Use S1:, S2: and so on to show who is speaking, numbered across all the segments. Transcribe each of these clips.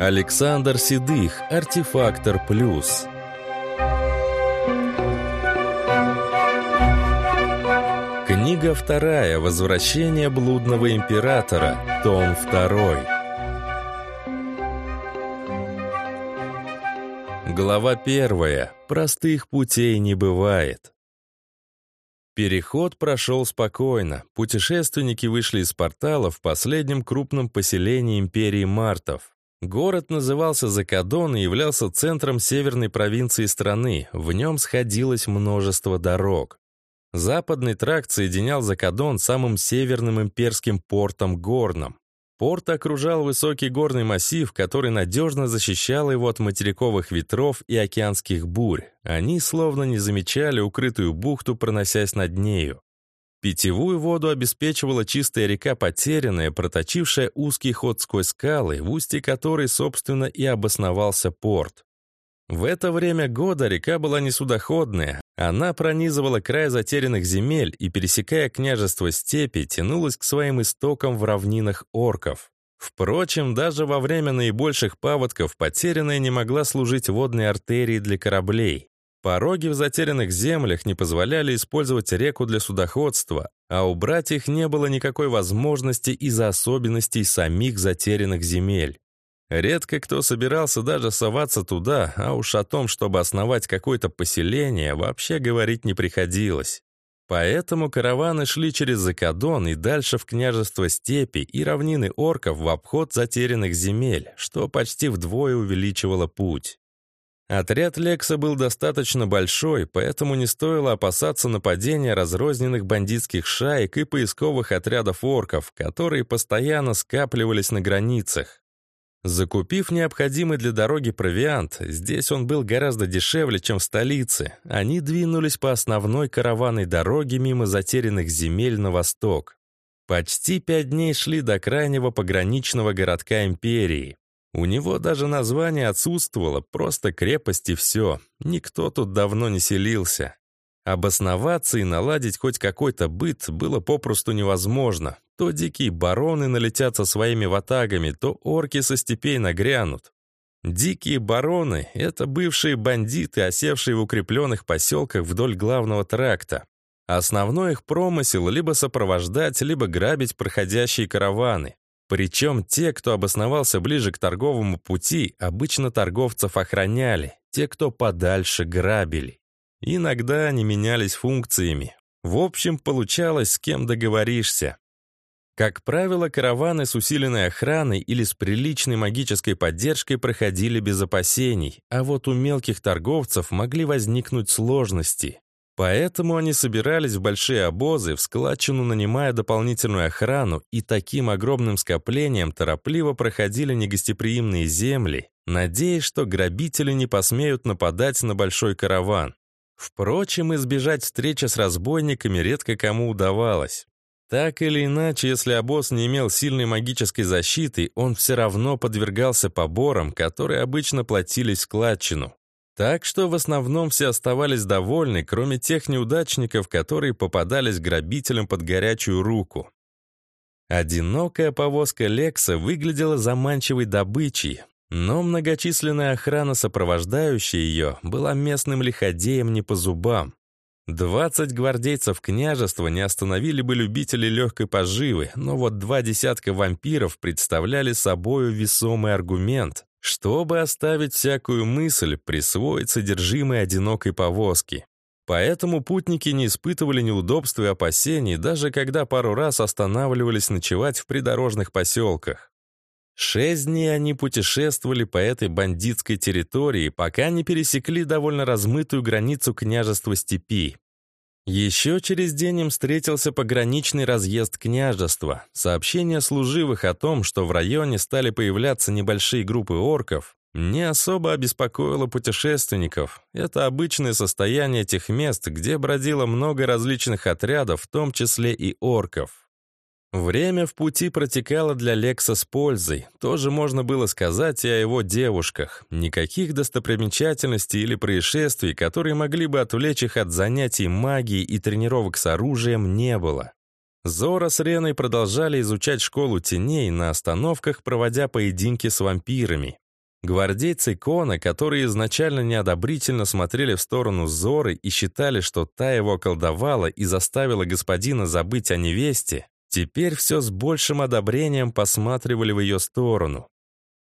S1: Александр Седых, Артефактор Плюс. Книга вторая. Возвращение блудного императора. Том второй. Глава первая. Простых путей не бывает. Переход прошел спокойно. Путешественники вышли из портала в последнем крупном поселении империи Мартов. Город назывался Закадон и являлся центром северной провинции страны. В нем сходилось множество дорог. Западный тракт соединял Закадон с самым северным имперским портом Горном. Порт окружал высокий горный массив, который надежно защищал его от материковых ветров и океанских бурь. Они словно не замечали укрытую бухту, проносясь над нею. Питьевую воду обеспечивала чистая река Потерянная, проточившая узкий ход сквозь скалы, в устье которой, собственно, и обосновался порт. В это время года река была несудоходная, она пронизывала край затерянных земель и, пересекая княжество степи, тянулась к своим истокам в равнинах орков. Впрочем, даже во время наибольших паводков потерянная не могла служить водной артерией для кораблей. Пороги в затерянных землях не позволяли использовать реку для судоходства, а убрать их не было никакой возможности из-за особенностей самих затерянных земель. Редко кто собирался даже соваться туда, а уж о том, чтобы основать какое-то поселение, вообще говорить не приходилось. Поэтому караваны шли через Закадон и дальше в княжество степи и равнины орков в обход затерянных земель, что почти вдвое увеличивало путь. Отряд Лекса был достаточно большой, поэтому не стоило опасаться нападения разрозненных бандитских шаек и поисковых отрядов орков, которые постоянно скапливались на границах. Закупив необходимый для дороги провиант, здесь он был гораздо дешевле, чем в столице, они двинулись по основной караванной дороге мимо затерянных земель на восток. Почти пять дней шли до крайнего пограничного городка Империи. У него даже название отсутствовало, просто крепость и все. Никто тут давно не селился. Обосноваться и наладить хоть какой-то быт было попросту невозможно. То дикие бароны налетят со своими ватагами, то орки со степей нагрянут. Дикие бароны — это бывшие бандиты, осевшие в укрепленных поселках вдоль главного тракта. Основной их промысел — либо сопровождать, либо грабить проходящие караваны. Причем те, кто обосновался ближе к торговому пути, обычно торговцев охраняли, те, кто подальше грабили. Иногда они менялись функциями. В общем, получалось, с кем договоришься. Как правило, караваны с усиленной охраной или с приличной магической поддержкой проходили без опасений, а вот у мелких торговцев могли возникнуть сложности. Поэтому они собирались в большие обозы, в складчину нанимая дополнительную охрану, и таким огромным скоплением торопливо проходили негостеприимные земли, надеясь, что грабители не посмеют нападать на большой караван. Впрочем, избежать встречи с разбойниками редко кому удавалось. Так или иначе, если обоз не имел сильной магической защиты, он все равно подвергался поборам, которые обычно платились в складчину. Так что в основном все оставались довольны, кроме тех неудачников, которые попадались грабителям под горячую руку. Одинокая повозка Лекса выглядела заманчивой добычей, но многочисленная охрана, сопровождающая ее, была местным лиходеем не по зубам. Двадцать гвардейцев княжества не остановили бы любителей легкой поживы, но вот два десятка вампиров представляли собою весомый аргумент, чтобы оставить всякую мысль присвоить содержимое одинокой повозки. Поэтому путники не испытывали неудобств и опасений, даже когда пару раз останавливались ночевать в придорожных поселках. Шесть дней они путешествовали по этой бандитской территории, пока не пересекли довольно размытую границу княжества степи. Еще через день им встретился пограничный разъезд княжества. Сообщение служивых о том, что в районе стали появляться небольшие группы орков, не особо обеспокоило путешественников. Это обычное состояние тех мест, где бродило много различных отрядов, в том числе и орков. Время в пути протекало для Лекса с пользой. Тоже можно было сказать и о его девушках. Никаких достопримечательностей или происшествий, которые могли бы отвлечь их от занятий магией и тренировок с оружием, не было. Зора с Реной продолжали изучать школу теней на остановках, проводя поединки с вампирами. Гвардейцы Кона, которые изначально неодобрительно смотрели в сторону Зоры и считали, что та его околдовала и заставила господина забыть о невесте, теперь все с большим одобрением посматривали в ее сторону.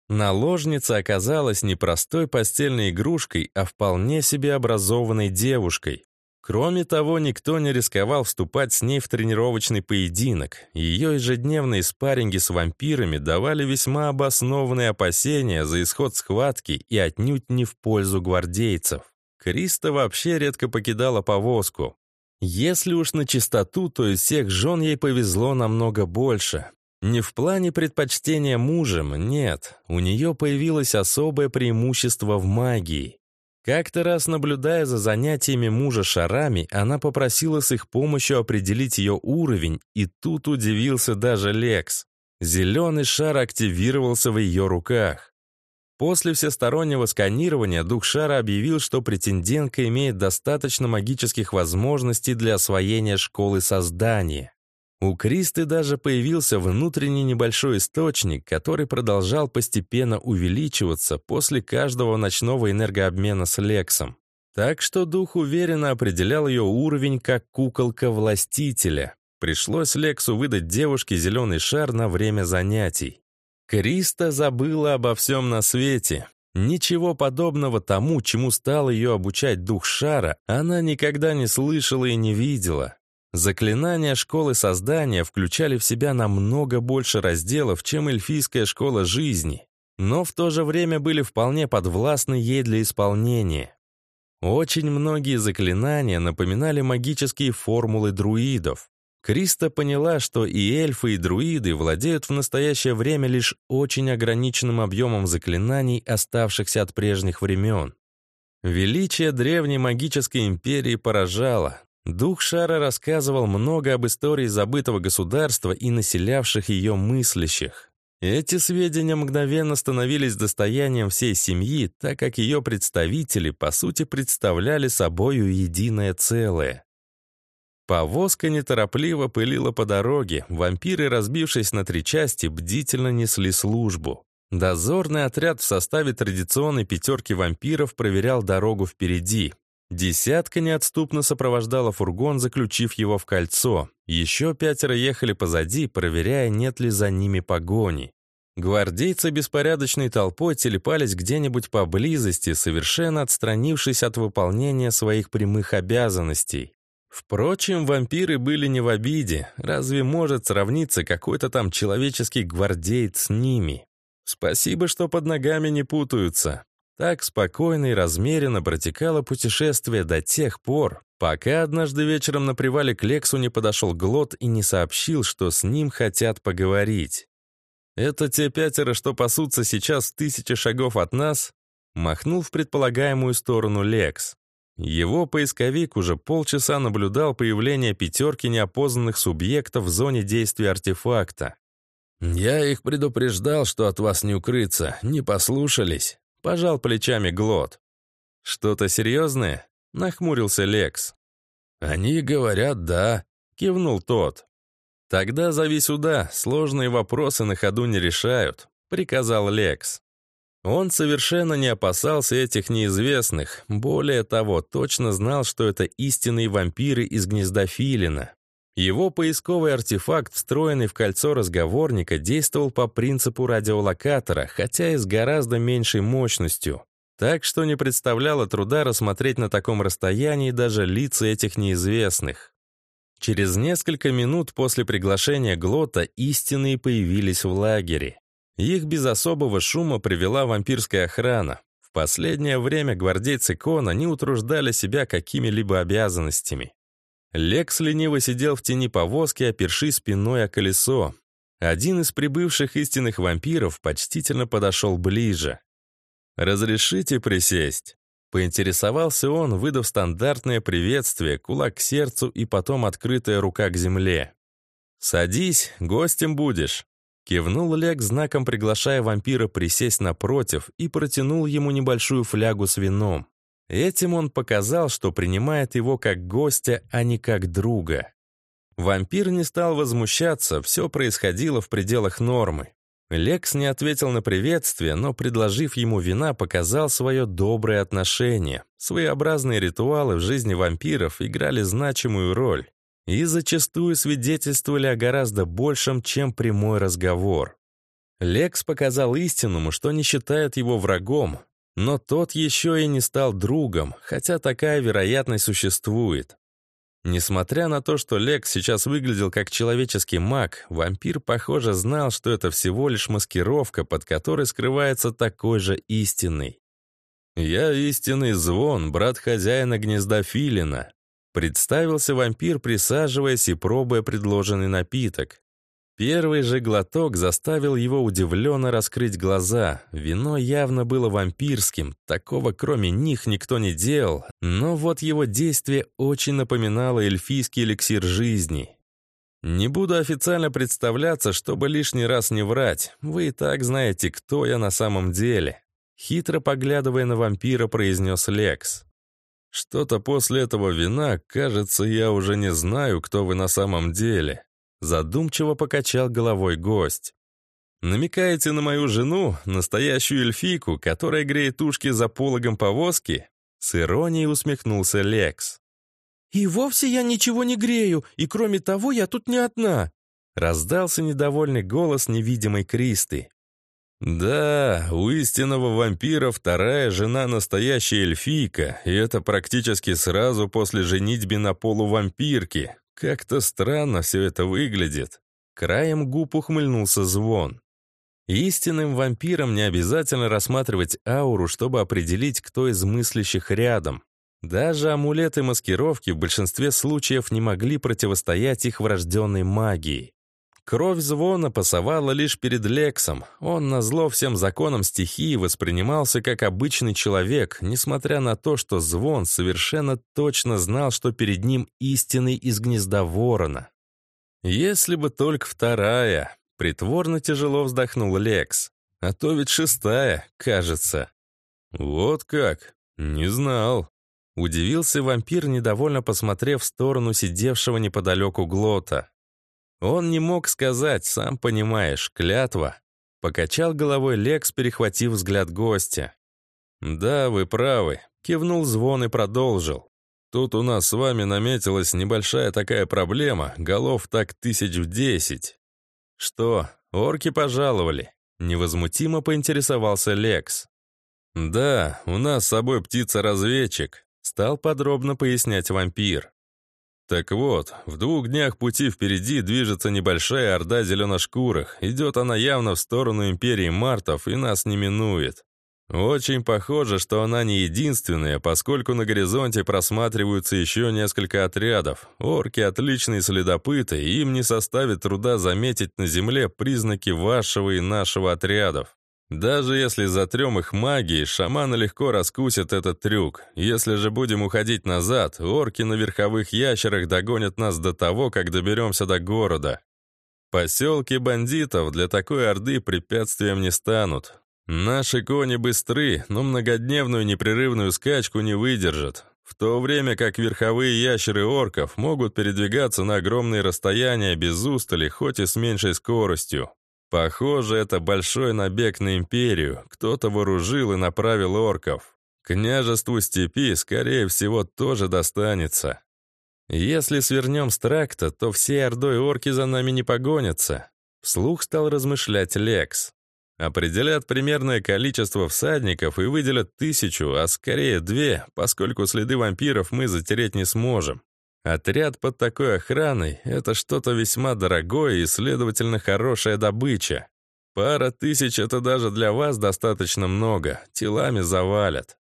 S1: Наложница оказалась не простой постельной игрушкой, а вполне себе образованной девушкой. Кроме того, никто не рисковал вступать с ней в тренировочный поединок. Ее ежедневные спарринги с вампирами давали весьма обоснованные опасения за исход схватки и отнюдь не в пользу гвардейцев. Криста вообще редко покидала повозку. Если уж на чистоту, то из всех жен ей повезло намного больше. Не в плане предпочтения мужем, нет. У нее появилось особое преимущество в магии. Как-то раз, наблюдая за занятиями мужа шарами, она попросила с их помощью определить ее уровень, и тут удивился даже Лекс. Зеленый шар активировался в ее руках. После всестороннего сканирования дух шара объявил, что претендентка имеет достаточно магических возможностей для освоения школы создания. У Кристы даже появился внутренний небольшой источник, который продолжал постепенно увеличиваться после каждого ночного энергообмена с Лексом. Так что дух уверенно определял ее уровень как куколка властителя. Пришлось Лексу выдать девушке зеленый шар на время занятий. Криста забыла обо всем на свете. Ничего подобного тому, чему стал ее обучать дух шара, она никогда не слышала и не видела. Заклинания школы создания включали в себя намного больше разделов, чем эльфийская школа жизни, но в то же время были вполне подвластны ей для исполнения. Очень многие заклинания напоминали магические формулы друидов. Криста поняла, что и эльфы, и друиды владеют в настоящее время лишь очень ограниченным объемом заклинаний, оставшихся от прежних времен. Величие древней магической империи поражало, Дух Шара рассказывал много об истории забытого государства и населявших ее мыслящих. Эти сведения мгновенно становились достоянием всей семьи, так как ее представители, по сути, представляли собою единое целое. Повозка неторопливо пылила по дороге, вампиры, разбившись на три части, бдительно несли службу. Дозорный отряд в составе традиционной пятерки вампиров проверял дорогу впереди, Десятка неотступно сопровождала фургон, заключив его в кольцо. Еще пятеро ехали позади, проверяя, нет ли за ними погони. Гвардейцы беспорядочной толпой телепались где-нибудь поблизости, совершенно отстранившись от выполнения своих прямых обязанностей. Впрочем, вампиры были не в обиде. Разве может сравниться какой-то там человеческий гвардеец с ними? Спасибо, что под ногами не путаются. Так спокойно и размеренно протекало путешествие до тех пор, пока однажды вечером на привале к Лексу не подошел Глот и не сообщил, что с ним хотят поговорить. «Это те пятеро, что пасутся сейчас в тысячи шагов от нас?» махнул в предполагаемую сторону Лекс. Его поисковик уже полчаса наблюдал появление пятерки неопознанных субъектов в зоне действия артефакта. «Я их предупреждал, что от вас не укрыться, не послушались», Пожал плечами Глот. «Что-то серьезное?» — нахмурился Лекс. «Они говорят «да», — кивнул тот. «Тогда зови сюда, сложные вопросы на ходу не решают», — приказал Лекс. Он совершенно не опасался этих неизвестных, более того, точно знал, что это истинные вампиры из гнезда Филина. Его поисковый артефакт, встроенный в кольцо разговорника, действовал по принципу радиолокатора, хотя и с гораздо меньшей мощностью. Так что не представляло труда рассмотреть на таком расстоянии даже лица этих неизвестных. Через несколько минут после приглашения Глота истинные появились в лагере. Их без особого шума привела вампирская охрана. В последнее время гвардейцы Кона не утруждали себя какими-либо обязанностями. Лекс лениво сидел в тени повозки, оперши спиной о колесо. Один из прибывших истинных вампиров почтительно подошел ближе. «Разрешите присесть?» Поинтересовался он, выдав стандартное приветствие, кулак к сердцу и потом открытая рука к земле. «Садись, гостем будешь», Кивнул Лек знаком, приглашая вампира присесть напротив, и протянул ему небольшую флягу с вином. Этим он показал, что принимает его как гостя, а не как друга. Вампир не стал возмущаться, все происходило в пределах нормы. Лекс не ответил на приветствие, но, предложив ему вина, показал свое доброе отношение. Своеобразные ритуалы в жизни вампиров играли значимую роль и зачастую свидетельствовали о гораздо большем, чем прямой разговор. Лекс показал истинному, что не считает его врагом, но тот еще и не стал другом, хотя такая вероятность существует. Несмотря на то, что Лекс сейчас выглядел как человеческий маг, вампир, похоже, знал, что это всего лишь маскировка, под которой скрывается такой же истинный. «Я истинный звон, брат хозяина гнезда Филина», представился вампир, присаживаясь и пробуя предложенный напиток. Первый же глоток заставил его удивленно раскрыть глаза. Вино явно было вампирским, такого кроме них никто не делал, но вот его действие очень напоминало эльфийский эликсир жизни. Не буду официально представляться, чтобы лишний раз не врать, вы и так знаете, кто я на самом деле. Хитро поглядывая на вампира, произнес Лекс. Что-то после этого вина, кажется, я уже не знаю, кто вы на самом деле. Задумчиво покачал головой гость. «Намекаете на мою жену, настоящую эльфийку, которая греет ушки за пологом повозки?» С иронией усмехнулся Лекс.
S2: «И вовсе я ничего не грею, и кроме того, я тут не одна!»
S1: Раздался недовольный голос невидимой Кристы. «Да, у истинного вампира вторая жена настоящая эльфийка, и это практически сразу после женитьбы на полувампирке. Как-то странно все это выглядит. Краем губ ухмыльнулся звон. Истинным вампирам не обязательно рассматривать ауру, чтобы определить, кто из мыслящих рядом. Даже амулеты маскировки в большинстве случаев не могли противостоять их врожденной магии. Кровь звона пасовала лишь перед Лексом. Он, назло всем законам стихии, воспринимался как обычный человек, несмотря на то, что звон совершенно точно знал, что перед ним истинный из гнезда ворона. Если бы только вторая. Притворно тяжело вздохнул Лекс. А то ведь шестая, кажется. Вот как? Не знал. Удивился вампир, недовольно посмотрев в сторону сидевшего неподалеку Глота. Он не мог сказать, сам понимаешь, клятва. Покачал головой Лекс, перехватив взгляд гостя. «Да, вы правы», — кивнул звон и продолжил. «Тут у нас с вами наметилась небольшая такая проблема, голов так тысяч в десять». «Что, орки пожаловали?» — невозмутимо поинтересовался Лекс. «Да, у нас с собой птица-разведчик», — стал подробно пояснять вампир. Так вот, в двух днях пути впереди движется небольшая орда зеленошкурых. Идет она явно в сторону империи Мартов и нас не минует. Очень похоже, что она не единственная, поскольку на горизонте просматриваются еще несколько отрядов. Орки — отличные следопыты, и им не составит труда заметить на земле признаки вашего и нашего отрядов. Даже если затрем их магией, шаманы легко раскусят этот трюк. Если же будем уходить назад, орки на верховых ящерах догонят нас до того, как доберемся до города. Поселки бандитов для такой орды препятствием не станут. Наши кони быстры, но многодневную непрерывную скачку не выдержат. В то время как верховые ящеры орков могут передвигаться на огромные расстояния без устали, хоть и с меньшей скоростью. Похоже, это большой набег на империю. Кто-то вооружил и направил орков. Княжеству степи, скорее всего, тоже достанется. Если свернем с тракта, то всей ордой орки за нами не погонятся. Вслух стал размышлять Лекс. Определят примерное количество всадников и выделят тысячу, а скорее две, поскольку следы вампиров мы затереть не сможем. Отряд под такой охраной — это что-то весьма дорогое и, следовательно, хорошая добыча. Пара тысяч — это даже для вас достаточно много, телами завалят.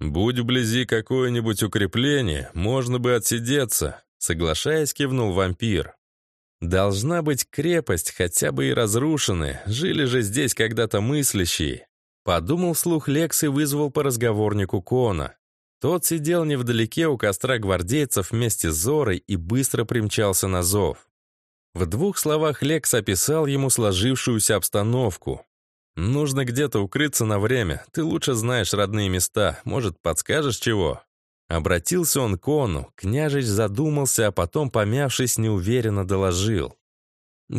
S1: Будь вблизи какое-нибудь укрепление, можно бы отсидеться, соглашаясь, кивнул вампир. Должна быть крепость, хотя бы и разрушенная, жили же здесь когда-то мыслящие. Подумал слух Лекс и вызвал по разговорнику Кона. Тот сидел невдалеке у костра гвардейцев вместе с Зорой и быстро примчался на зов. В двух словах Лекс описал ему сложившуюся обстановку. «Нужно где-то укрыться на время. Ты лучше знаешь родные места. Может, подскажешь чего?» Обратился он к Кону. Княжич задумался, а потом, помявшись, неуверенно доложил.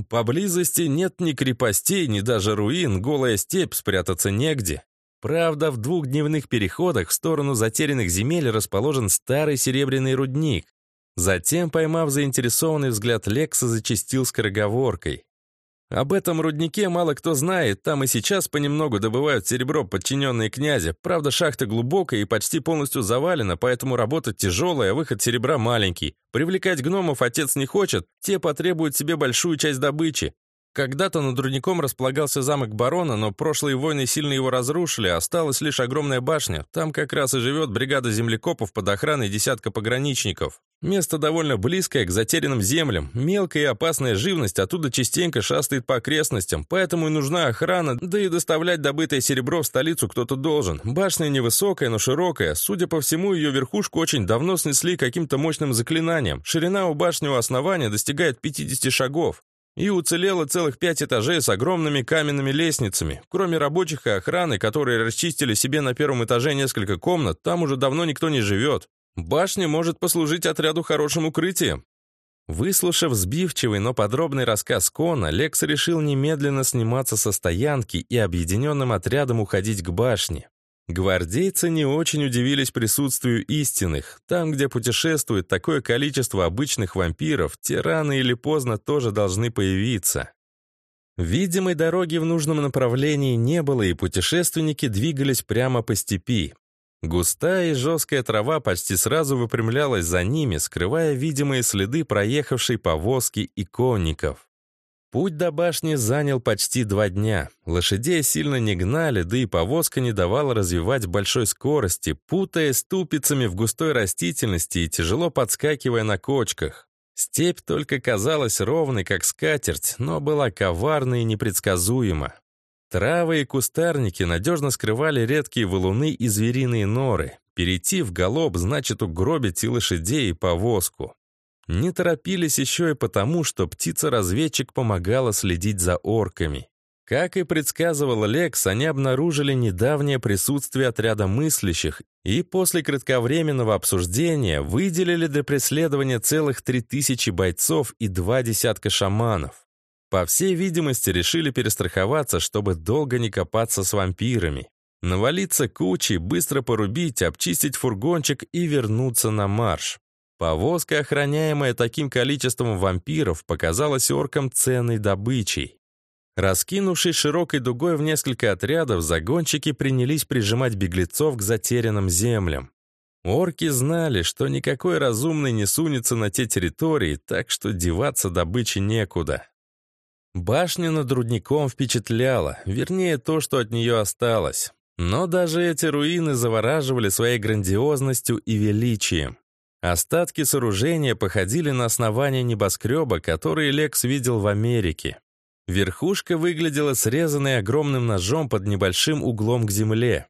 S1: Поблизости нет ни крепостей, ни даже руин, голая степь, спрятаться негде. Правда, в двух дневных переходах в сторону затерянных земель расположен старый серебряный рудник. Затем, поймав заинтересованный взгляд Лекса, зачастил скороговоркой. Об этом руднике мало кто знает, там и сейчас понемногу добывают серебро подчиненные князя. Правда, шахта глубокая и почти полностью завалена, поэтому работа тяжелая, а выход серебра маленький. Привлекать гномов отец не хочет, те потребуют себе большую часть добычи. Когда-то над рудником располагался замок барона, но прошлые войны сильно его разрушили, осталась лишь огромная башня. Там как раз и живет бригада землекопов под охраной десятка пограничников. Место довольно близкое к затерянным землям. Мелкая и опасная живность оттуда частенько шастает по окрестностям, поэтому и нужна охрана, да и доставлять добытое серебро в столицу кто-то должен. Башня невысокая, но широкая. Судя по всему, ее верхушку очень давно снесли каким-то мощным заклинанием. Ширина у башни у основания достигает 50 шагов. И уцелело целых пять этажей с огромными каменными лестницами. Кроме рабочих и охраны, которые расчистили себе на первом этаже несколько комнат, там уже давно никто не живет. Башня может послужить отряду хорошим укрытием. Выслушав сбивчивый, но подробный рассказ Кона, Лекс решил немедленно сниматься со стоянки и объединенным отрядом уходить к башне. Гвардейцы не очень удивились присутствию истинных. Там, где путешествует такое количество обычных вампиров, те рано или поздно тоже должны появиться. Видимой дороги в нужном направлении не было, и путешественники двигались прямо по степи. Густая и жесткая трава почти сразу выпрямлялась за ними, скрывая видимые следы проехавшей повозки и конников. Путь до башни занял почти два дня. Лошадей сильно не гнали, да и повозка не давала развивать большой скорости, путая ступицами в густой растительности и тяжело подскакивая на кочках. Степь только казалась ровной, как скатерть, но была коварна и непредсказуема. Травы и кустарники надежно скрывали редкие валуны и звериные норы. Перейти в галоп значит угробить и лошадей, и повозку. Не торопились еще и потому, что птица-разведчик помогала следить за орками. Как и предсказывал Лекс, они обнаружили недавнее присутствие отряда мыслящих и после кратковременного обсуждения выделили для преследования целых три тысячи бойцов и два десятка шаманов. По всей видимости, решили перестраховаться, чтобы долго не копаться с вампирами. Навалиться кучей, быстро порубить, обчистить фургончик и вернуться на марш. Повозка, охраняемая таким количеством вампиров, показалась оркам ценной добычей. Раскинувшись широкой дугой в несколько отрядов, загонщики принялись прижимать беглецов к затерянным землям. Орки знали, что никакой разумный не сунется на те территории, так что деваться добычи некуда. Башня над рудником впечатляла, вернее, то, что от нее осталось. Но даже эти руины завораживали своей грандиозностью и величием. Остатки сооружения походили на основание небоскреба, который Лекс видел в Америке. Верхушка выглядела срезанной огромным ножом под небольшим углом к земле.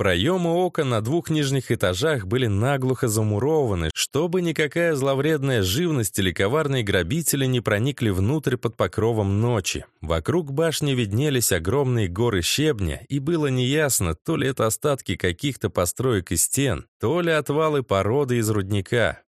S1: Проемы окон на двух нижних этажах были наглухо замурованы, чтобы никакая зловредная живность или коварные грабители не проникли внутрь под покровом ночи. Вокруг башни виднелись огромные горы щебня, и было неясно, то ли это остатки каких-то построек и стен, то ли отвалы породы из рудника.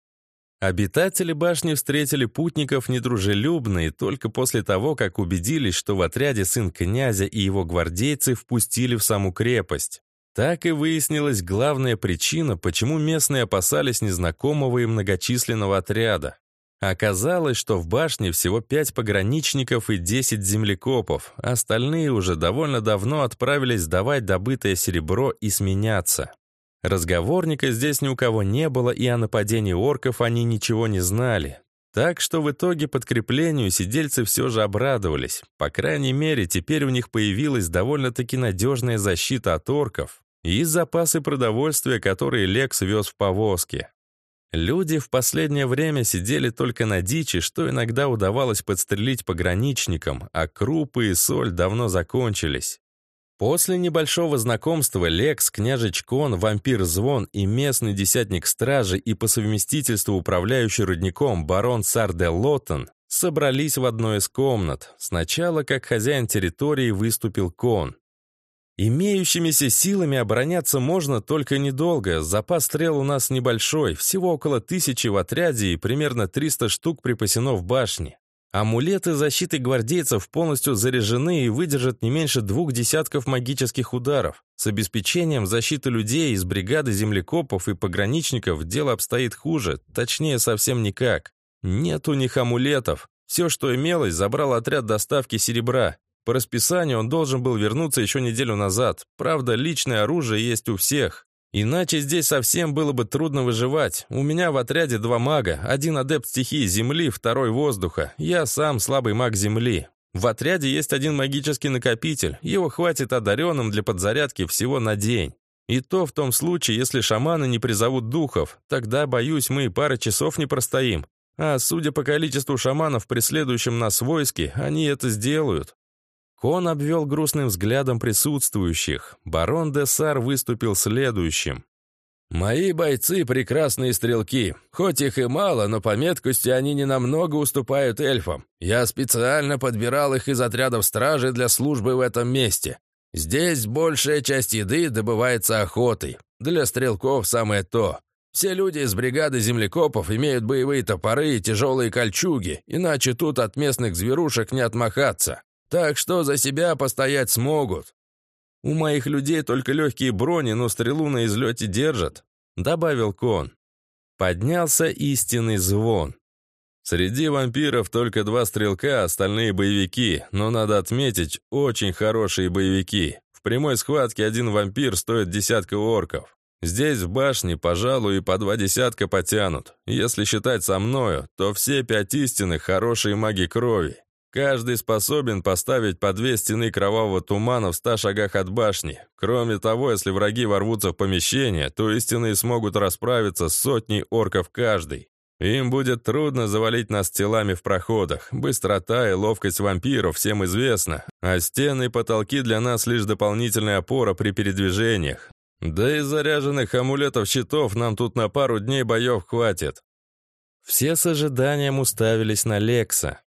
S1: Обитатели башни встретили путников недружелюбно и только после того, как убедились, что в отряде сын князя и его гвардейцы впустили в саму крепость. Так и выяснилась главная причина, почему местные опасались незнакомого и многочисленного отряда. Оказалось, что в башне всего пять пограничников и десять землекопов, остальные уже довольно давно отправились сдавать добытое серебро и сменяться. Разговорника здесь ни у кого не было, и о нападении орков они ничего не знали. Так что в итоге подкреплению сидельцы все же обрадовались. По крайней мере, теперь у них появилась довольно-таки надежная защита от орков и запасы продовольствия, которые Лекс вез в повозке. Люди в последнее время сидели только на дичи, что иногда удавалось подстрелить пограничникам, а крупы и соль давно закончились. После небольшого знакомства Лекс, княжич Кон, вампир Звон и местный десятник стражи и по совместительству управляющий рудником барон Сарде Лоттон собрались в одной из комнат. Сначала, как хозяин территории, выступил Кон. Имеющимися силами обороняться можно только недолго. Запас стрел у нас небольшой, всего около тысячи в отряде и примерно 300 штук припасено в башне. Амулеты защиты гвардейцев полностью заряжены и выдержат не меньше двух десятков магических ударов. С обеспечением защиты людей из бригады землекопов и пограничников дело обстоит хуже, точнее совсем никак. Нет у них амулетов. Все, что имелось, забрал отряд доставки серебра. По расписанию он должен был вернуться еще неделю назад. Правда, личное оружие есть у всех. Иначе здесь совсем было бы трудно выживать. У меня в отряде два мага, один адепт стихии земли, второй воздуха. Я сам слабый маг земли. В отряде есть один магический накопитель, его хватит одаренным для подзарядки всего на день. И то в том случае, если шаманы не призовут духов, тогда, боюсь, мы и пары часов не простоим. А судя по количеству шаманов, преследующим нас войске, они это сделают. Кон обвел грустным взглядом присутствующих. Барон де Сар выступил следующим.
S3: «Мои бойцы — прекрасные стрелки. Хоть их и мало, но по меткости они не намного уступают эльфам. Я специально подбирал их из отрядов стражи для службы в этом месте. Здесь большая часть еды добывается охотой. Для стрелков самое то. Все люди из бригады землекопов имеют боевые топоры и тяжелые кольчуги, иначе тут от местных зверушек не отмахаться. Так что за себя постоять смогут.
S1: У моих людей только легкие брони, но стрелу на излете держат», — добавил Кон. Поднялся истинный звон. Среди вампиров только два стрелка, остальные боевики, но надо отметить, очень хорошие боевики. В прямой схватке один вампир стоит десятка орков. Здесь в башне, пожалуй, и по два десятка потянут. Если считать со мною, то все пять истинных хорошие маги крови. Каждый способен поставить по две стены кровавого тумана в ста шагах от башни. Кроме того, если враги ворвутся в помещение, то истинные смогут расправиться с сотней орков каждый. Им будет трудно завалить нас телами в проходах. Быстрота и ловкость вампиров всем известна, а стены и потолки для нас лишь дополнительная опора при передвижениях. Да и заряженных амулетов щитов нам тут на пару дней боев хватит. Все с ожиданием уставились на Лекса.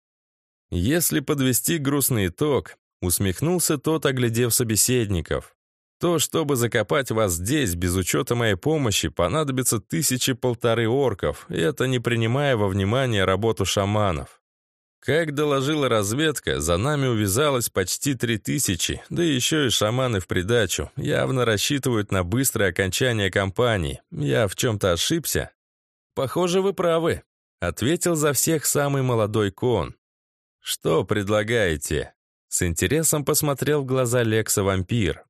S1: Если подвести грустный итог, усмехнулся тот, оглядев собеседников. То, чтобы закопать вас здесь, без учета моей помощи, понадобится тысячи-полторы орков, и это не принимая во внимание работу шаманов. Как доложила разведка, за нами увязалось почти три тысячи, да еще и шаманы в придачу. Явно рассчитывают на быстрое окончание кампании. Я в чем-то ошибся? Похоже, вы правы, ответил за всех самый молодой кон. «Что предлагаете?» С интересом посмотрел в глаза Лекса вампир.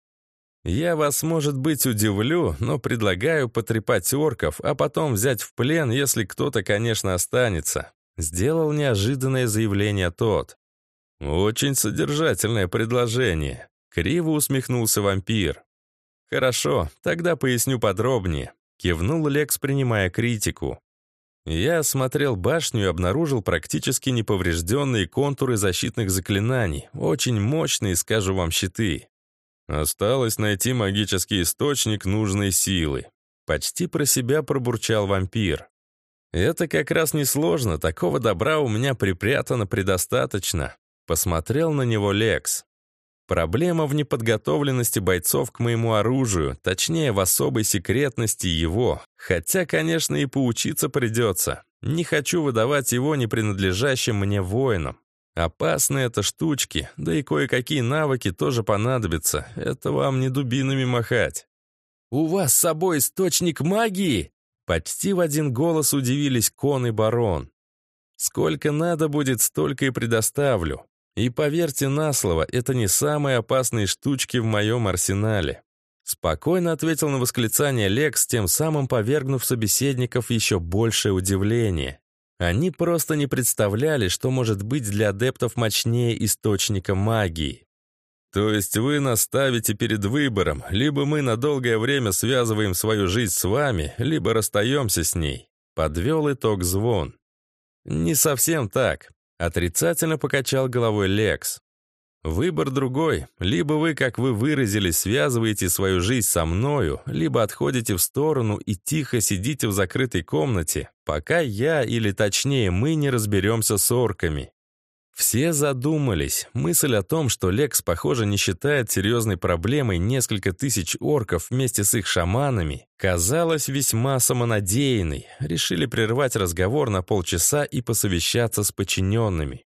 S1: «Я вас, может быть, удивлю, но предлагаю потрепать орков, а потом взять в плен, если кто-то, конечно, останется». Сделал неожиданное заявление тот. «Очень содержательное предложение», — криво усмехнулся вампир. «Хорошо, тогда поясню подробнее», — кивнул Лекс, принимая критику. Я осмотрел башню и обнаружил практически неповрежденные контуры защитных заклинаний, очень мощные, скажу вам, щиты. Осталось найти магический источник нужной силы. Почти про себя пробурчал вампир. Это как раз несложно, такого добра у меня припрятано предостаточно. Посмотрел на него Лекс. Проблема в неподготовленности бойцов к моему оружию, точнее, в особой секретности его. Хотя, конечно, и поучиться придется. Не хочу выдавать его не принадлежащим мне воинам. Опасны это штучки, да и кое-какие навыки тоже понадобятся. Это вам не дубинами махать. «У вас с собой источник магии?» Почти в один голос удивились Кон и Барон. «Сколько надо будет, столько и предоставлю. И поверьте на слово, это не самые опасные штучки в моем арсенале. Спокойно ответил на восклицание Лекс, тем самым повергнув собеседников еще большее удивление. Они просто не представляли, что может быть для адептов мощнее источника магии. То есть вы нас ставите перед выбором, либо мы на долгое время связываем свою жизнь с вами, либо расстаемся с ней. Подвел итог звон. Не совсем так. Отрицательно покачал головой Лекс. Выбор другой. Либо вы, как вы выразились, связываете свою жизнь со мною, либо отходите в сторону и тихо сидите в закрытой комнате, пока я, или точнее мы, не разберемся с орками. Все задумались. Мысль о том, что Лекс, похоже, не считает серьезной проблемой несколько тысяч орков вместе с их шаманами, казалась весьма самонадеянной. Решили прервать разговор на полчаса и посовещаться с подчиненными.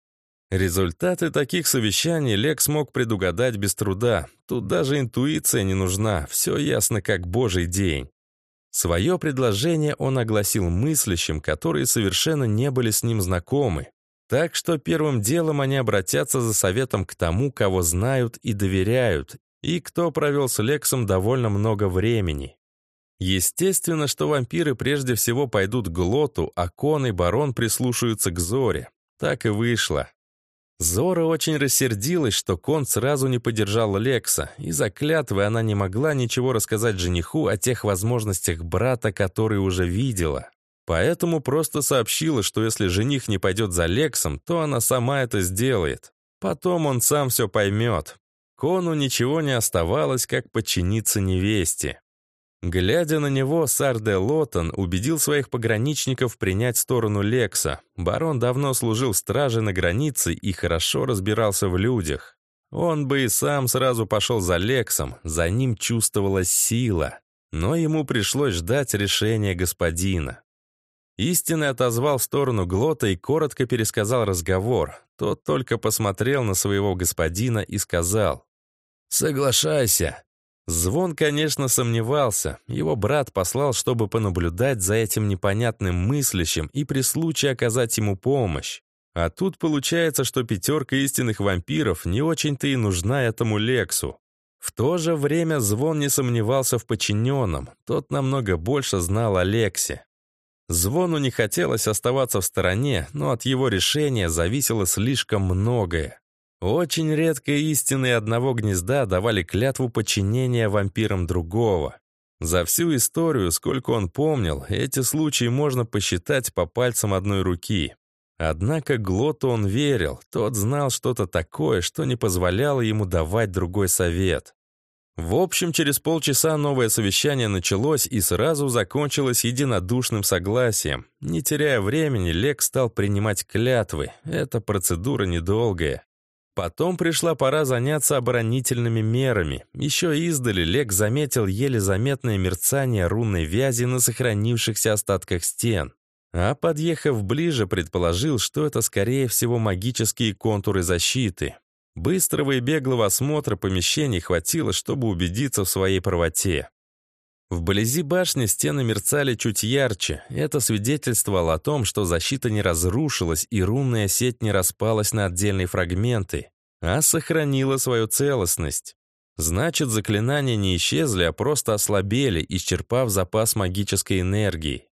S1: Результаты таких совещаний Лекс мог предугадать без труда. Тут даже интуиция не нужна, все ясно как божий день. Свое предложение он огласил мыслящим, которые совершенно не были с ним знакомы. Так что первым делом они обратятся за советом к тому, кого знают и доверяют, и кто провел с Лексом довольно много времени. Естественно, что вампиры прежде всего пойдут к Глоту, а Кон и Барон прислушаются к Зоре. Так и вышло. Зора очень рассердилась, что Кон сразу не поддержал Лекса. Из-за клятвы она не могла ничего рассказать жениху о тех возможностях брата, которые уже видела. Поэтому просто сообщила, что если жених не пойдет за Лексом, то она сама это сделает. Потом он сам все поймет. Кону ничего не оставалось, как подчиниться невесте. Глядя на него, Сарде Лотон убедил своих пограничников принять сторону Лекса. Барон давно служил страже на границе и хорошо разбирался в людях. Он бы и сам сразу пошел за Лексом, за ним чувствовалась сила. Но ему пришлось ждать решения господина. Истинный отозвал в сторону Глота и коротко пересказал разговор. Тот только посмотрел на своего господина и сказал «Соглашайся, Звон, конечно, сомневался. Его брат послал, чтобы понаблюдать за этим непонятным мыслящим и при случае оказать ему помощь. А тут получается, что пятерка истинных вампиров не очень-то и нужна этому Лексу. В то же время Звон не сомневался в подчиненном, тот намного больше знал о Лексе. Звону не хотелось оставаться в стороне, но от его решения зависело слишком многое. Очень редко истины одного гнезда давали клятву подчинения вампирам другого. За всю историю, сколько он помнил, эти случаи можно посчитать по пальцам одной руки. Однако Глоту он верил, тот знал что-то такое, что не позволяло ему давать другой совет. В общем, через полчаса новое совещание началось и сразу закончилось единодушным согласием. Не теряя времени, Лек стал принимать клятвы. Эта процедура недолгая. Потом пришла пора заняться оборонительными мерами. Еще издали Лек заметил еле заметное мерцание рунной вязи на сохранившихся остатках стен. А подъехав ближе, предположил, что это, скорее всего, магические контуры защиты. Быстрого и беглого осмотра помещений хватило, чтобы убедиться в своей правоте. Вблизи башни стены мерцали чуть ярче. Это свидетельствовало о том, что защита не разрушилась и рунная сеть не распалась на отдельные фрагменты, а сохранила свою целостность. Значит, заклинания не исчезли, а просто ослабели, исчерпав запас магической энергии.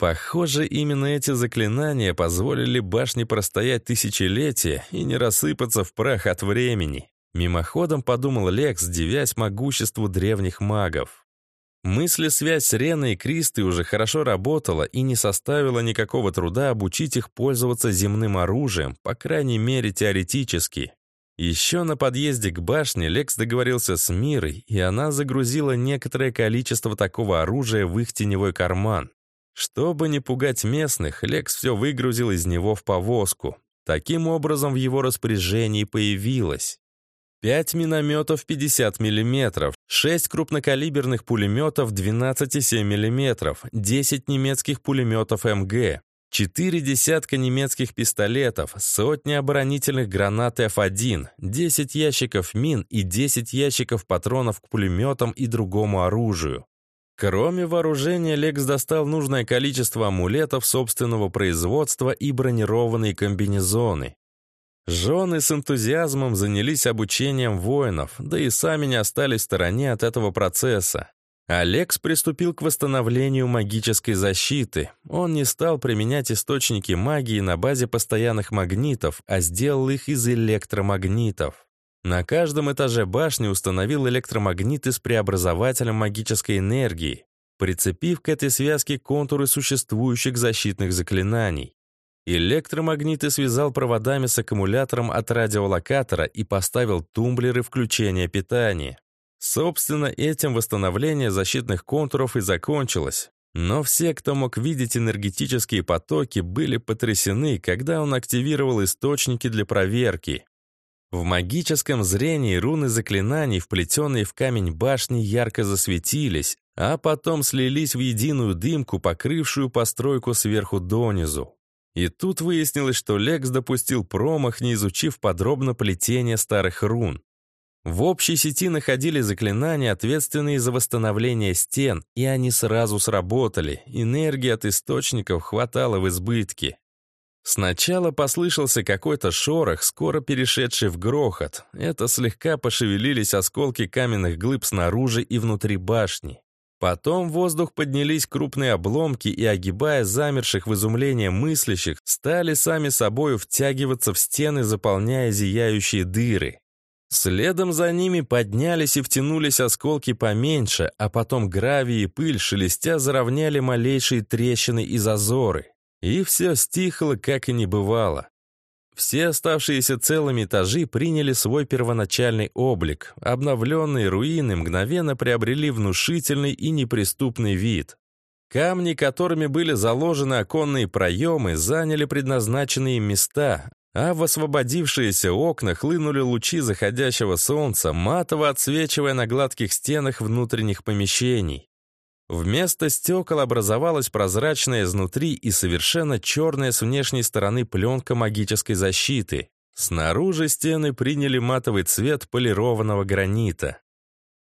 S1: Похоже, именно эти заклинания позволили башне простоять тысячелетия и не рассыпаться в прах от времени. Мимоходом подумал Лекс, дивясь могуществу древних магов. Мысли-связь с Реной и Кристой уже хорошо работала и не составило никакого труда обучить их пользоваться земным оружием, по крайней мере теоретически. Еще на подъезде к башне Лекс договорился с Мирой, и она загрузила некоторое количество такого оружия в их теневой карман. Чтобы не пугать местных, Лекс все выгрузил из него в повозку. Таким образом в его распоряжении появилось 5 минометов 50 мм, 6 крупнокалиберных пулеметов 12,7 мм, 10 немецких пулеметов МГ, 4 десятка немецких пистолетов, сотни оборонительных гранат F1, 10 ящиков мин и 10 ящиков патронов к пулеметам и другому оружию. Кроме вооружения, Лекс достал нужное количество амулетов собственного производства и бронированные комбинезоны. Жены с энтузиазмом занялись обучением воинов, да и сами не остались в стороне от этого процесса. Алекс приступил к восстановлению магической защиты. Он не стал применять источники магии на базе постоянных магнитов, а сделал их из электромагнитов. На каждом этаже башни установил электромагниты с преобразователем магической энергии, прицепив к этой связке контуры существующих защитных заклинаний. Электромагниты связал проводами с аккумулятором от радиолокатора и поставил тумблеры включения питания. Собственно, этим восстановление защитных контуров и закончилось. Но все, кто мог видеть энергетические потоки, были потрясены, когда он активировал источники для проверки. В магическом зрении руны заклинаний, вплетенные в камень башни, ярко засветились, а потом слились в единую дымку, покрывшую постройку сверху донизу. И тут выяснилось, что Лекс допустил промах, не изучив подробно плетение старых рун. В общей сети находили заклинания, ответственные за восстановление стен, и они сразу сработали. Энергии от источников хватало в избытке. Сначала послышался какой-то шорох, скоро перешедший в грохот. Это слегка пошевелились осколки каменных глыб снаружи и внутри башни. Потом в воздух поднялись крупные обломки и, огибая замерших в изумлении мыслящих, стали сами собою втягиваться в стены, заполняя зияющие дыры. Следом за ними поднялись и втянулись осколки поменьше, а потом гравий и пыль шелестя заровняли малейшие трещины и зазоры. И все стихло, как и не бывало. Все оставшиеся целыми этажи приняли свой первоначальный облик. Обновленные руины мгновенно приобрели внушительный и неприступный вид. Камни, которыми были заложены оконные проемы, заняли предназначенные места, а в освободившиеся окна хлынули лучи заходящего солнца, матово отсвечивая на гладких стенах внутренних помещений. Вместо стекол образовалась прозрачная изнутри и совершенно черная с внешней стороны пленка магической защиты. Снаружи стены приняли матовый цвет полированного гранита.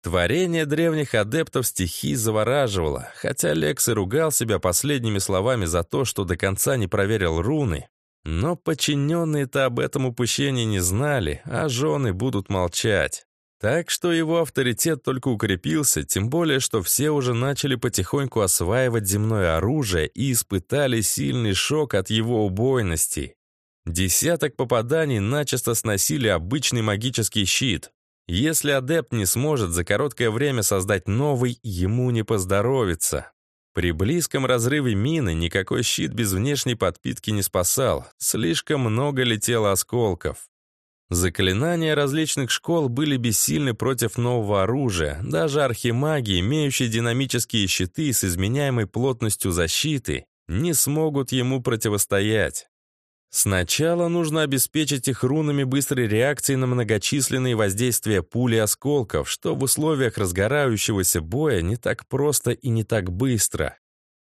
S1: Творение древних адептов стихий завораживало, хотя Лекс и ругал себя последними словами за то, что до конца не проверил руны, но подчиненные-то об этом упущении не знали, а жены будут молчать. Так что его авторитет только укрепился, тем более, что все уже начали потихоньку осваивать земное оружие и испытали сильный шок от его убойности. Десяток попаданий начисто сносили обычный магический щит. Если адепт не сможет за короткое время создать новый, ему не поздоровится. При близком разрыве мины никакой щит без внешней подпитки не спасал, слишком много летело осколков. Заклинания различных школ были бессильны против нового оружия. Даже архимаги, имеющие динамические щиты с изменяемой плотностью защиты, не смогут ему противостоять. Сначала нужно обеспечить их рунами быстрой реакции на многочисленные воздействия пули осколков, что в условиях разгорающегося боя не так просто и не так быстро.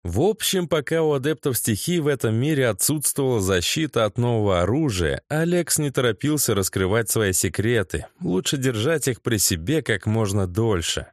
S1: В общем, пока у адептов стихий в этом мире отсутствовала защита от нового оружия, Алекс не торопился раскрывать свои секреты. Лучше держать их при себе как можно дольше.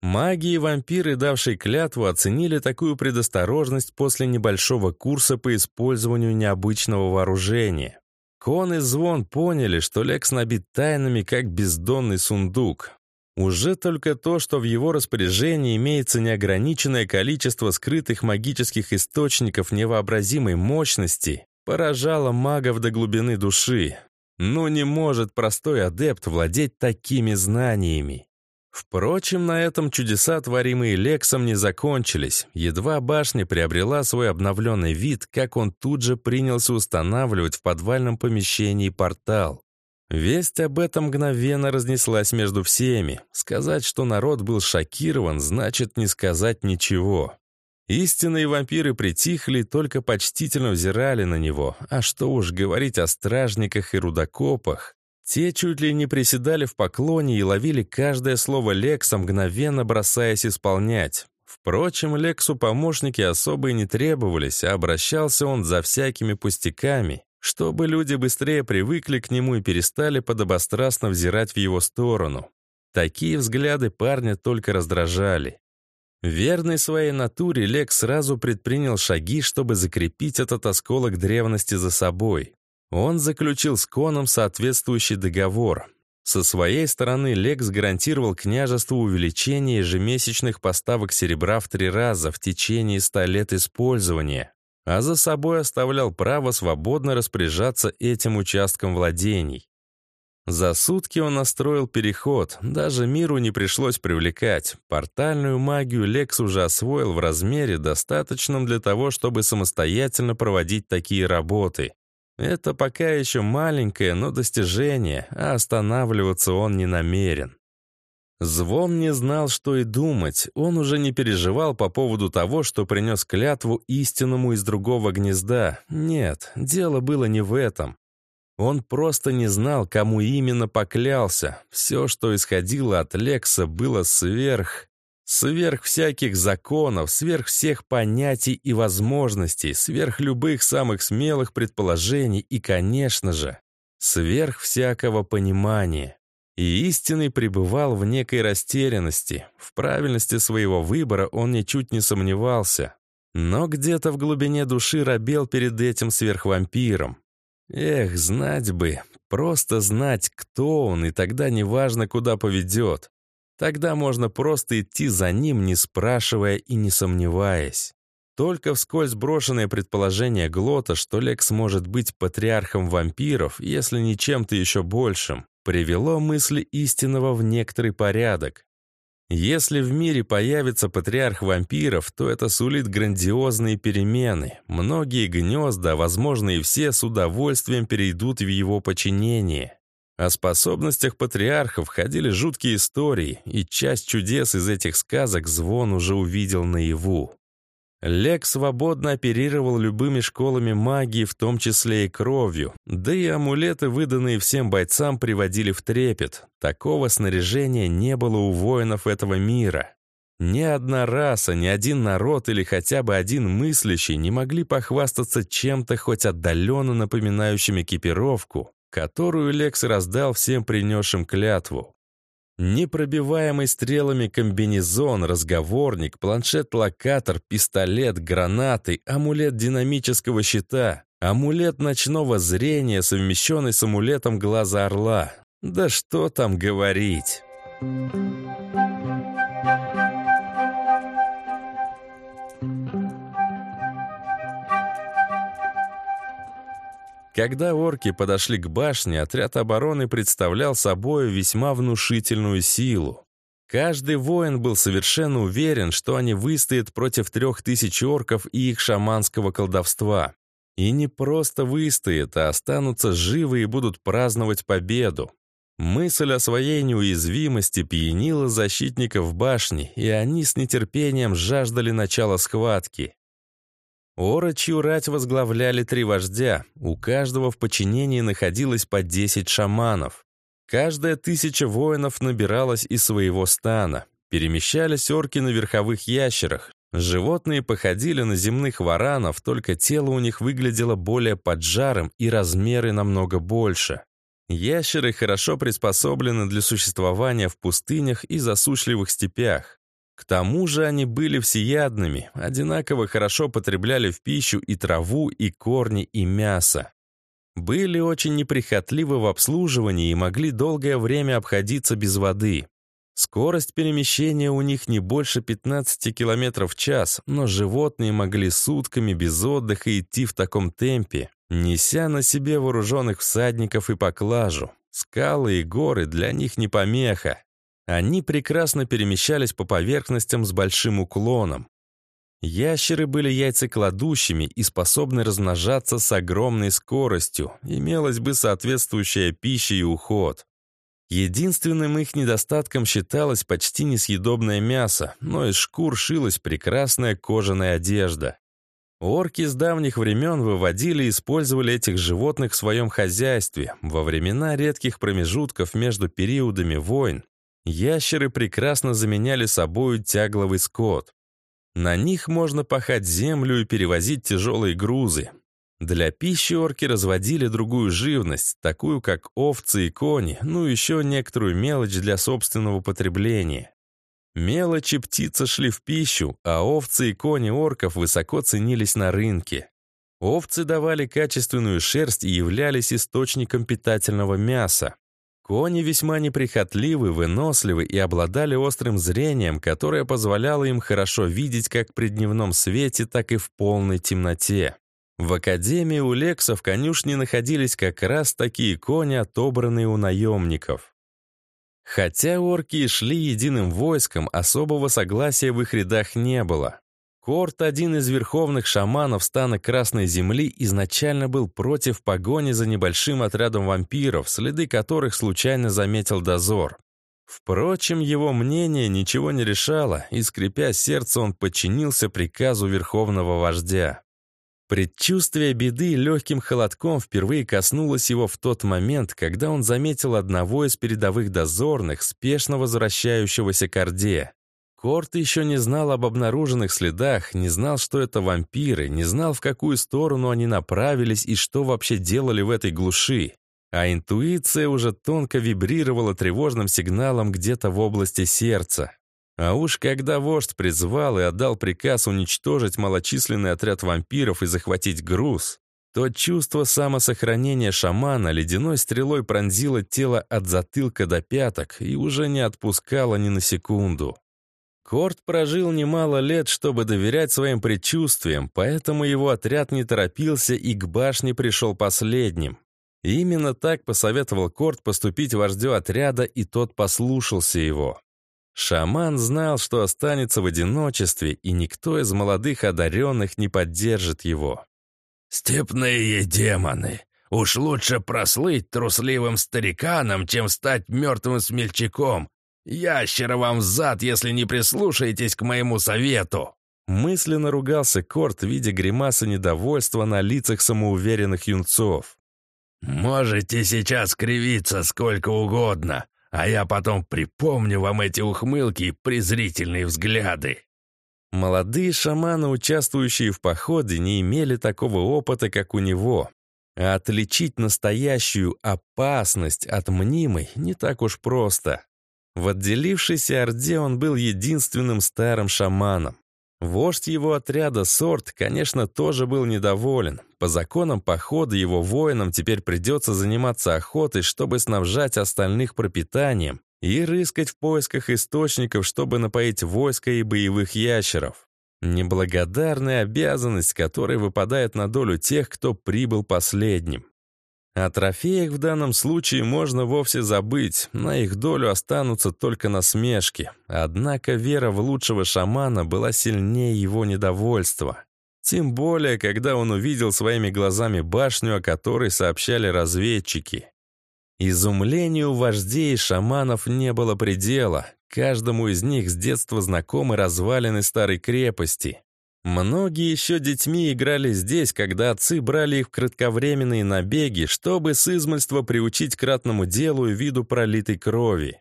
S1: Маги и вампиры, давшие клятву, оценили такую предосторожность после небольшого курса по использованию необычного вооружения. Кон и Звон поняли, что Лекс набит тайнами, как бездонный сундук. Уже только то, что в его распоряжении имеется неограниченное количество скрытых магических источников невообразимой мощности, поражало магов до глубины души. Но не может простой адепт владеть такими знаниями. Впрочем, на этом чудеса, творимые Лексом, не закончились. Едва башня приобрела свой обновленный вид, как он тут же принялся устанавливать в подвальном помещении портал. Весть об этом мгновенно разнеслась между всеми. Сказать, что народ был шокирован, значит не сказать ничего. Истинные вампиры притихли, только почтительно взирали на него. А что уж говорить о стражниках и рудокопах. Те чуть ли не приседали в поклоне и ловили каждое слово Лекса, мгновенно бросаясь исполнять. Впрочем, Лексу помощники особо и не требовались, а обращался он за всякими пустяками, чтобы люди быстрее привыкли к нему и перестали подобострастно взирать в его сторону. Такие взгляды парня только раздражали. Верный своей натуре, Лекс сразу предпринял шаги, чтобы закрепить этот осколок древности за собой. Он заключил с Коном соответствующий договор. Со своей стороны Лекс гарантировал княжеству увеличение ежемесячных поставок серебра в три раза в течение ста лет использования а за собой оставлял право свободно распоряжаться этим участком владений. За сутки он настроил переход, даже миру не пришлось привлекать. Портальную магию Лекс уже освоил в размере, достаточном для того, чтобы самостоятельно проводить такие работы. Это пока еще маленькое, но достижение, а останавливаться он не намерен. Звон не знал, что и думать. Он уже не переживал по поводу того, что принес клятву истинному из другого гнезда. Нет, дело было не в этом. Он просто не знал, кому именно поклялся. Все, что исходило от Лекса, было сверх... Сверх всяких законов, сверх всех понятий и возможностей, сверх любых самых смелых предположений и, конечно же, сверх всякого понимания. И истинный пребывал в некой растерянности. В правильности своего выбора он ничуть не сомневался. Но где-то в глубине души робел перед этим сверхвампиром. Эх, знать бы, просто знать, кто он, и тогда неважно, куда поведет. Тогда можно просто идти за ним, не спрашивая и не сомневаясь. Только вскользь брошенное предположение Глота, что Лекс может быть патриархом вампиров, если не чем-то еще большим, привело мысли истинного в некоторый порядок. Если в мире появится патриарх вампиров, то это сулит грандиозные перемены. Многие гнезда, возможно и все, с удовольствием перейдут в его подчинение. О способностях патриархов ходили жуткие истории, и часть чудес из этих сказок Звон уже увидел наяву. Лек свободно оперировал любыми школами магии, в том числе и кровью, да и амулеты, выданные всем бойцам, приводили в трепет. Такого снаряжения не было у воинов этого мира. Ни одна раса, ни один народ или хотя бы один мыслящий не могли похвастаться чем-то хоть отдаленно напоминающим экипировку, которую Лекс раздал всем принесшим клятву. Непробиваемый стрелами комбинезон, разговорник, планшет-локатор, пистолет, гранаты, амулет динамического щита, амулет ночного зрения, совмещенный с амулетом глаза орла. Да что там говорить. Когда орки подошли к башне, отряд обороны представлял собой весьма внушительную силу. Каждый воин был совершенно уверен, что они выстоят против трех тысяч орков и их шаманского колдовства. И не просто выстоят, а останутся живы и будут праздновать победу. Мысль о своей неуязвимости пьянила защитников башни, и они с нетерпением жаждали начала схватки. Орочью рать возглавляли три вождя, у каждого в подчинении находилось по 10 шаманов. Каждая тысяча воинов набиралась из своего стана. Перемещались орки на верховых ящерах. Животные походили на земных варанов, только тело у них выглядело более поджарым и размеры намного больше. Ящеры хорошо приспособлены для существования в пустынях и засушливых степях. К тому же они были всеядными, одинаково хорошо потребляли в пищу и траву, и корни, и мясо. Были очень неприхотливы в обслуживании и могли долгое время обходиться без воды. Скорость перемещения у них не больше 15 км в час, но животные могли сутками без отдыха идти в таком темпе, неся на себе вооруженных всадников и поклажу. Скалы и горы для них не помеха. Они прекрасно перемещались по поверхностям с большим уклоном. Ящеры были яйцекладущими и способны размножаться с огромной скоростью, имелась бы соответствующая пища и уход. Единственным их недостатком считалось почти несъедобное мясо, но из шкур шилась прекрасная кожаная одежда. Орки с давних времен выводили и использовали этих животных в своем хозяйстве во времена редких промежутков между периодами войн Ящеры прекрасно заменяли собою тягловый скот. На них можно пахать землю и перевозить тяжелые грузы. Для пищи орки разводили другую живность, такую как овцы и кони, ну еще некоторую мелочь для собственного потребления. Мелочи птицы шли в пищу, а овцы и кони орков высоко ценились на рынке. Овцы давали качественную шерсть и являлись источником питательного мяса. Кони весьма неприхотливы, выносливы и обладали острым зрением, которое позволяло им хорошо видеть как при дневном свете, так и в полной темноте. В академии у лексов конюшни находились как раз такие кони, отобранные у наемников. Хотя орки шли единым войском, особого согласия в их рядах не было. Корт, один из верховных шаманов стана Красной Земли, изначально был против погони за небольшим отрядом вампиров, следы которых случайно заметил дозор. Впрочем, его мнение ничего не решало, и, скрипя сердце, он подчинился приказу верховного вождя. Предчувствие беды легким холодком впервые коснулось его в тот момент, когда он заметил одного из передовых дозорных, спешно возвращающегося к Орде. Корт еще не знал об обнаруженных следах, не знал, что это вампиры, не знал, в какую сторону они направились и что вообще делали в этой глуши. А интуиция уже тонко вибрировала тревожным сигналом где-то в области сердца. А уж когда вождь призвал и отдал приказ уничтожить малочисленный отряд вампиров и захватить груз, то чувство самосохранения шамана ледяной стрелой пронзило тело от затылка до пяток и уже не отпускало ни на секунду. Корт прожил немало лет, чтобы доверять своим предчувствиям, поэтому его отряд не торопился и к башне пришел последним. Именно так посоветовал Корт поступить вождю отряда, и тот послушался его. Шаман знал, что останется в одиночестве, и никто из молодых одаренных не поддержит его.
S3: «Степные демоны! Уж лучше прослыть трусливым стариканом, чем стать мертвым смельчаком, «Ящера вам в зад, если не прислушаетесь к моему совету!»
S1: Мысленно ругался Корт, видя гримасы недовольства на лицах самоуверенных юнцов.
S3: «Можете сейчас кривиться сколько угодно, а я потом припомню вам эти ухмылки и презрительные взгляды».
S1: Молодые шаманы, участвующие в походе, не имели такого опыта, как у него. А отличить настоящую опасность от мнимой не так уж просто. В отделившейся Орде он был единственным старым шаманом. Вождь его отряда Сорт, конечно, тоже был недоволен. По законам похода его воинам теперь придется заниматься охотой, чтобы снабжать остальных пропитанием и рыскать в поисках источников, чтобы напоить войско и боевых ящеров. Неблагодарная обязанность, которая выпадает на долю тех, кто прибыл последним. О трофеях в данном случае можно вовсе забыть, на их долю останутся только насмешки. Однако вера в лучшего шамана была сильнее его недовольства. Тем более, когда он увидел своими глазами башню, о которой сообщали разведчики. Изумлению вождей и шаманов не было предела. Каждому из них с детства знакомы развалины старой крепости. Многие еще детьми играли здесь, когда отцы брали их в кратковременные набеги, чтобы с измольства приучить к ратному делу и виду пролитой крови.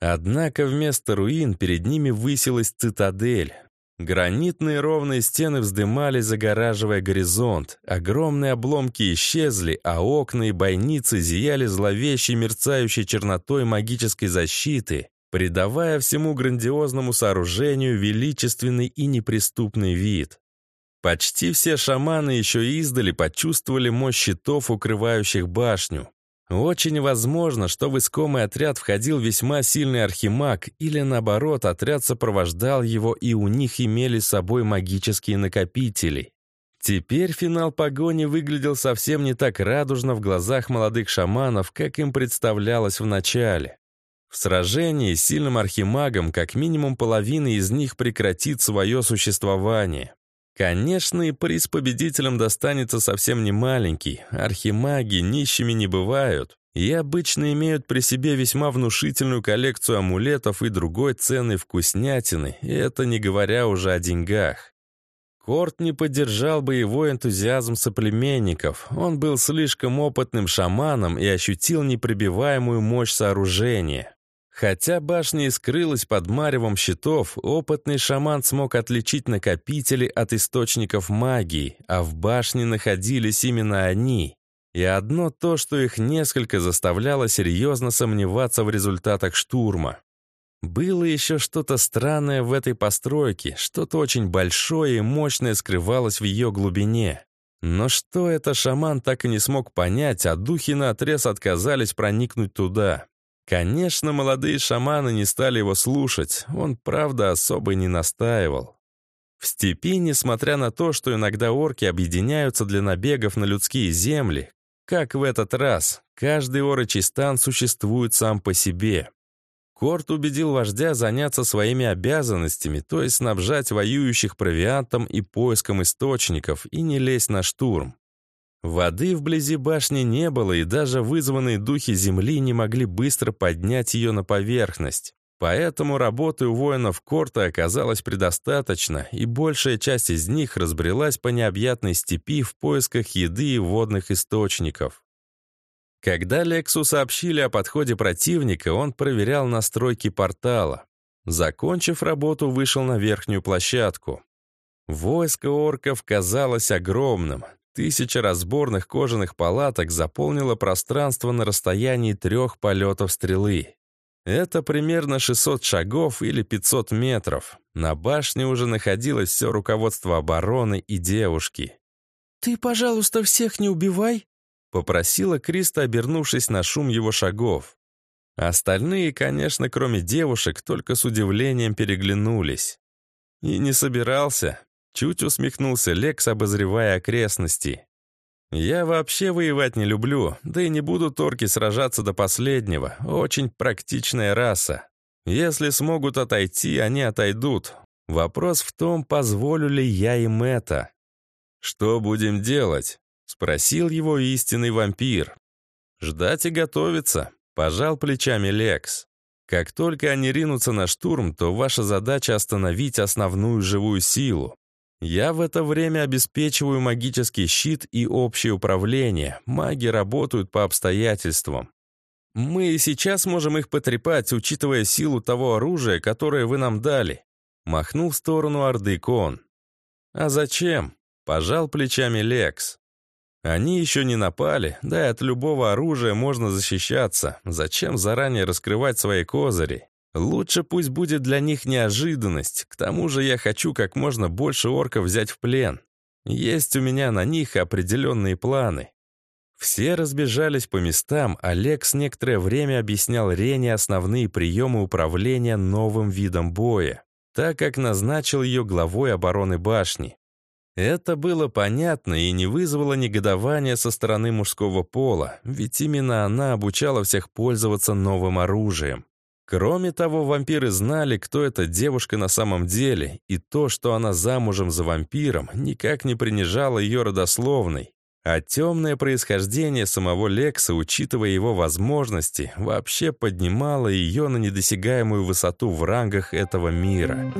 S1: Однако вместо руин перед ними высилась цитадель. Гранитные ровные стены вздымались, загораживая горизонт. Огромные обломки исчезли, а окна и бойницы зияли зловещей мерцающей чернотой магической защиты, придавая всему грандиозному сооружению величественный и неприступный вид. Почти все шаманы еще издали почувствовали мощь щитов, укрывающих башню. Очень возможно, что в искомый отряд входил весьма сильный архимаг, или наоборот, отряд сопровождал его, и у них имели с собой магические накопители. Теперь финал погони выглядел совсем не так радужно в глазах молодых шаманов, как им представлялось в начале. В сражении с сильным архимагом как минимум половина из них прекратит свое существование. Конечно, и приз победителям достанется совсем не маленький. Архимаги нищими не бывают и обычно имеют при себе весьма внушительную коллекцию амулетов и другой ценной вкуснятины, и это не говоря уже о деньгах. Корт не поддержал бы его энтузиазм соплеменников. Он был слишком опытным шаманом и ощутил непробиваемую мощь сооружения. Хотя башня и скрылась под маревом щитов, опытный шаман смог отличить накопители от источников магии, а в башне находились именно они. И одно то, что их несколько заставляло серьезно сомневаться в результатах штурма. Было еще что-то странное в этой постройке, что-то очень большое и мощное скрывалось в ее глубине. Но что это шаман так и не смог понять, а духи наотрез отказались проникнуть туда. Конечно, молодые шаманы не стали его слушать, он, правда, особо не настаивал. В степи, несмотря на то, что иногда орки объединяются для набегов на людские земли, как в этот раз, каждый орочий стан существует сам по себе. Корт убедил вождя заняться своими обязанностями, то есть снабжать воюющих провиантом и поиском источников, и не лезть на штурм. Воды вблизи башни не было, и даже вызванные духи земли не могли быстро поднять ее на поверхность. Поэтому работы у воинов Корта оказалось предостаточно, и большая часть из них разбрелась по необъятной степи в поисках еды и водных источников. Когда Лексу сообщили о подходе противника, он проверял настройки портала. Закончив работу, вышел на верхнюю площадку. Войско орков казалось огромным. Тысяча разборных кожаных палаток заполнило пространство на расстоянии трех полетов стрелы. Это примерно 600 шагов или 500 метров. На башне уже находилось все руководство обороны и девушки.
S2: «Ты, пожалуйста, всех не убивай», —
S1: попросила Криста, обернувшись на шум его шагов. Остальные, конечно, кроме девушек, только с удивлением переглянулись. И не собирался. Чуть усмехнулся Лекс, обозревая окрестности. «Я вообще воевать не люблю, да и не буду торки сражаться до последнего. Очень практичная раса. Если смогут отойти, они отойдут. Вопрос в том, позволю ли я им это. «Что будем делать?» — спросил его истинный вампир. «Ждать и готовиться», — пожал плечами Лекс. «Как только они ринутся на штурм, то ваша задача остановить основную живую силу. Я в это время обеспечиваю магический щит и общее управление. Маги работают по обстоятельствам. Мы и сейчас можем их потрепать, учитывая силу того оружия, которое вы нам дали. Махнул в сторону Орды Кон. А зачем? Пожал плечами Лекс. Они еще не напали, да и от любого оружия можно защищаться. Зачем заранее раскрывать свои козыри? Лучше пусть будет для них неожиданность. К тому же я хочу как можно больше орков взять в плен. Есть у меня на них определенные планы. Все разбежались по местам, Алекс некоторое время объяснял Рене основные приемы управления новым видом боя, так как назначил ее главой обороны башни. Это было понятно и не вызвало негодования со стороны мужского пола, ведь именно она обучала всех пользоваться новым оружием. Кроме того, вампиры знали, кто эта девушка на самом деле, и то, что она замужем за вампиром, никак не принижало ее родословной. А темное происхождение самого Лекса, учитывая его возможности, вообще поднимало ее на недосягаемую высоту в рангах этого мира.